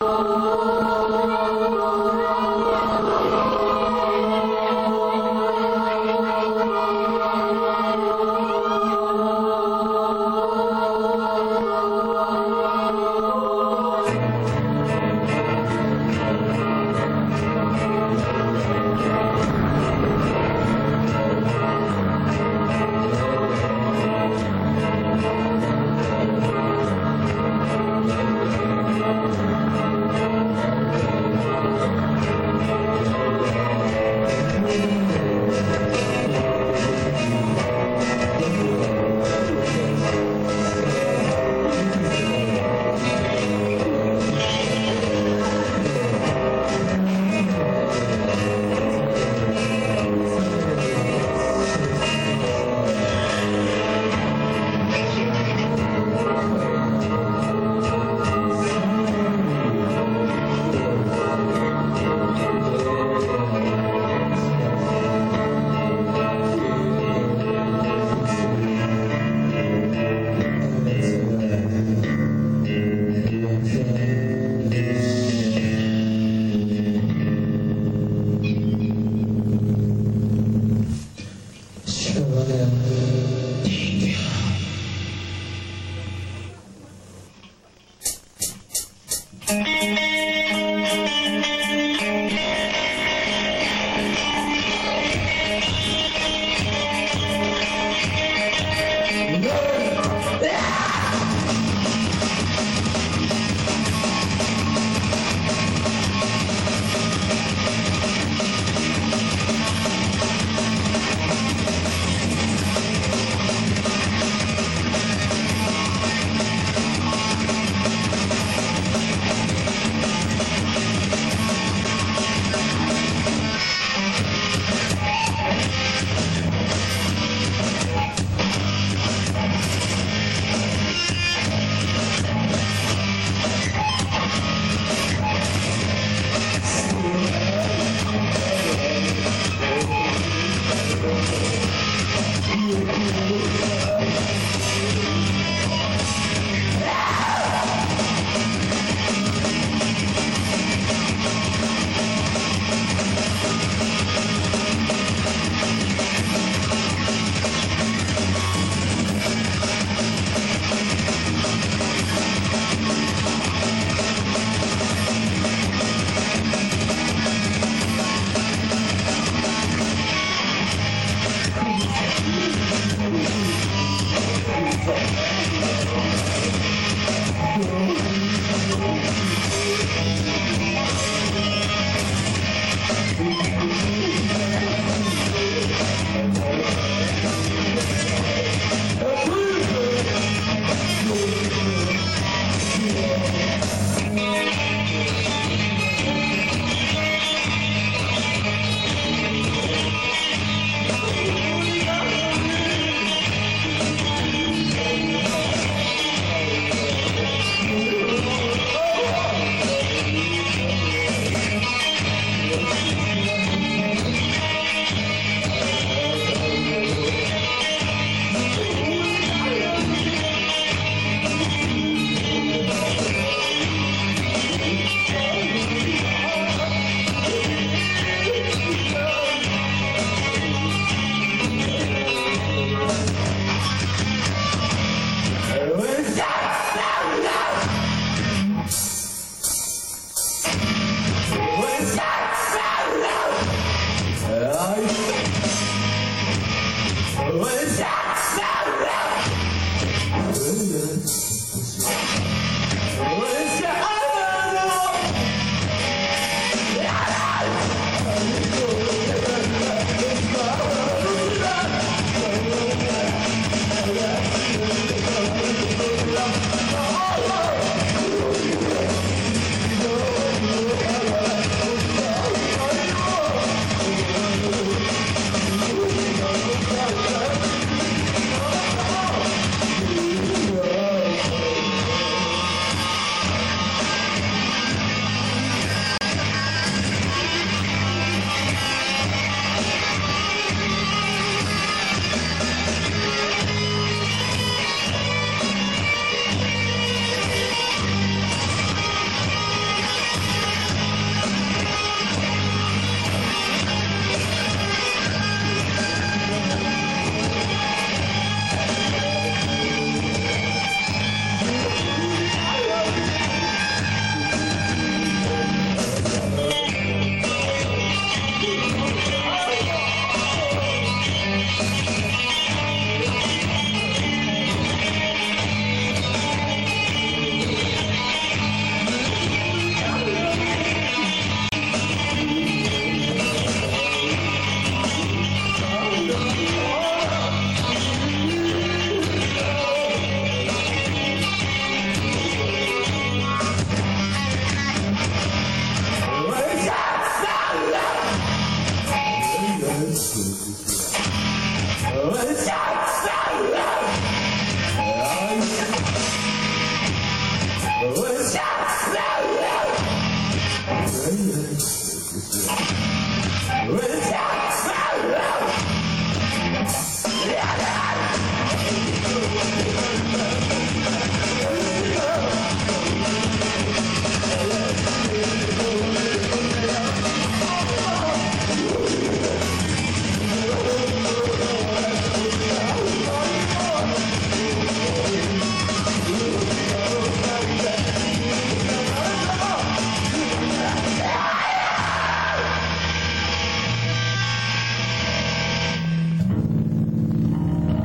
Oh. そう。Hey.